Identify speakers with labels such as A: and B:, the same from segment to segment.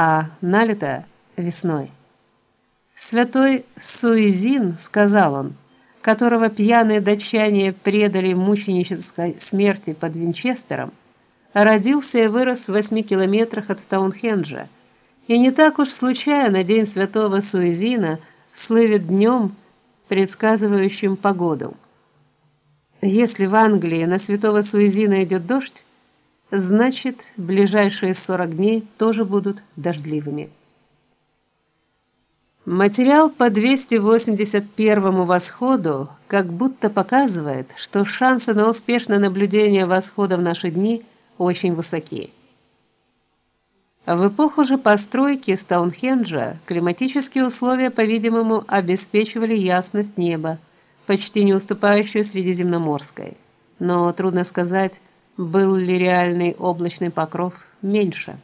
A: а налито весной. Святой Суизин, сказал он, которого пьяные датчане предали мученической смерти под Винчестером, родился и вырос в восьми километрах от Стоунхенджа. И не так уж случайно день святого Суизина слывет днем, предсказывающим погоду. Если в Англии на святого Суизина идет дождь, значит, ближайшие 40 дней тоже будут дождливыми. Материал по 281 восходу как будто показывает, что шансы на успешное наблюдение восхода в наши дни очень высоки. В эпоху же постройки Стоунхенджа климатические условия, по-видимому, обеспечивали ясность неба, почти не уступающую средиземноморской. Но трудно сказать, был ли реальный облачный покров меньше.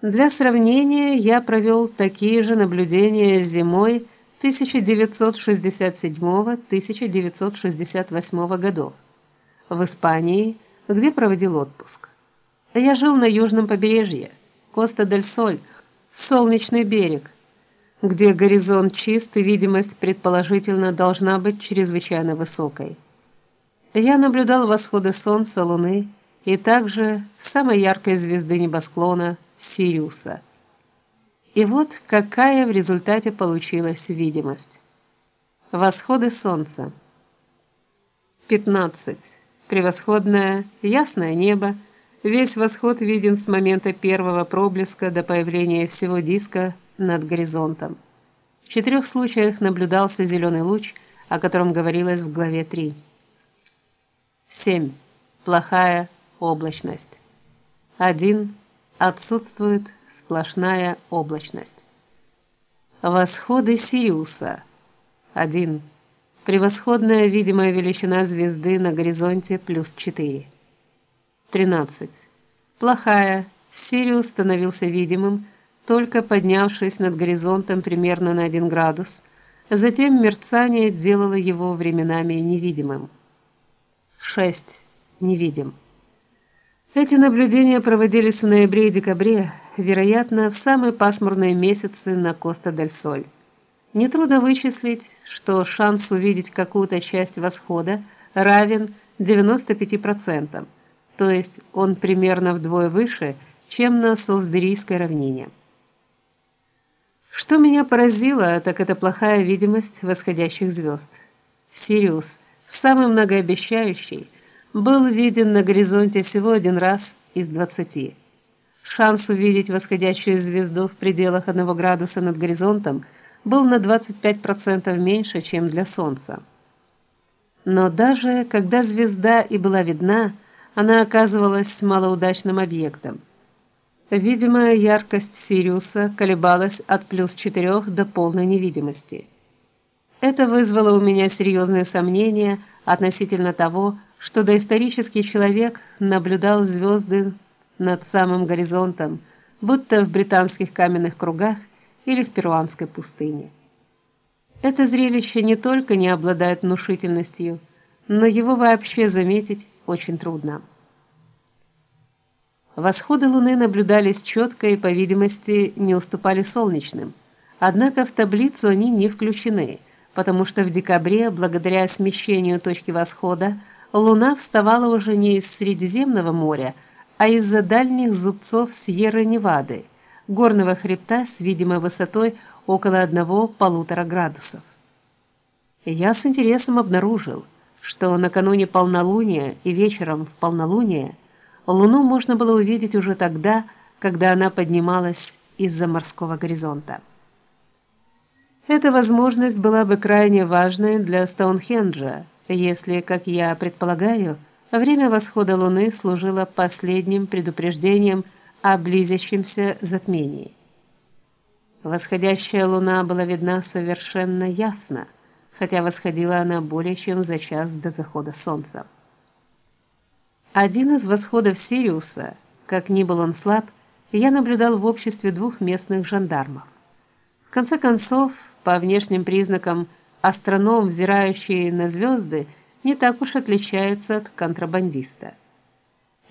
A: Для сравнения я провел такие же наблюдения зимой 1967-1968 годов в Испании, где проводил отпуск. Я жил на южном побережье, Коста-дель-Соль, солнечный берег, где горизонт чист и видимость предположительно должна быть чрезвычайно высокой. Я наблюдал восходы солнца, луны и также самой яркой звезды небосклона Сириуса. И вот какая в результате получилась видимость. Восходы солнца. 15. Превосходное ясное небо. Весь восход виден с момента первого проблеска до появления всего диска над горизонтом. В четырех случаях наблюдался зеленый луч, о котором говорилось в главе 3. 7. Плохая облачность. 1 отсутствует сплошная облачность. Восходы Сириуса. 1. Превосходная видимая величина звезды на горизонте плюс 4. 13. Плохая. Сириус становился видимым, только поднявшись над горизонтом примерно на 1 градус. Затем мерцание делало его временами невидимым. 6. Невидим. Эти наблюдения проводились в ноябре и декабре, вероятно, в самые пасмурные месяцы на Коста-дель-Соль. Нетрудно вычислить, что шанс увидеть какую-то часть восхода равен 95%, то есть он примерно вдвое выше, чем на Солсберийской равнине. Что меня поразило, так это плохая видимость восходящих звезд. Сириус, самый многообещающий, был виден на горизонте всего один раз из двадцати. Шанс увидеть восходящую звезду в пределах 1 градуса над горизонтом был на 25% меньше, чем для солнца. Но даже когда звезда и была видна, она оказывалась малоудачным объектом. Видимая яркость Сириуса колебалась от плюс 4 до полной невидимости. Это вызвало у меня серьезные сомнения относительно того, что доисторический человек наблюдал звезды над самым горизонтом, будто в британских каменных кругах или в перуанской пустыне. Это зрелище не только не обладает внушительностью, но его вообще заметить очень трудно. Восходы Луны наблюдались четко и, по видимости, не уступали солнечным. Однако в таблицу они не включены, потому что в декабре, благодаря смещению точки восхода, Луна вставала уже не из Средиземного моря, а из-за дальних зубцов Сьерра-Невады, горного хребта с видимой высотой около одного-полутора градусов. Я с интересом обнаружил, что накануне полнолуния и вечером в полнолуние Луну можно было увидеть уже тогда, когда она поднималась из-за морского горизонта. Эта возможность была бы крайне важной для Стоунхенджа, если, как я предполагаю, время восхода Луны служило последним предупреждением о близящемся затмении. Восходящая Луна была видна совершенно ясно, хотя восходила она более чем за час до захода солнца. Один из восходов Сириуса, как ни был он слаб, я наблюдал в обществе двух местных жандармов. Конце концов, по внешним признакам астроном, взирающий на звезды, не так уж отличается от контрабандиста.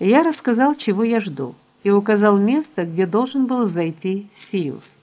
A: Я рассказал, чего я жду, и указал место, где должен был зайти Сириус.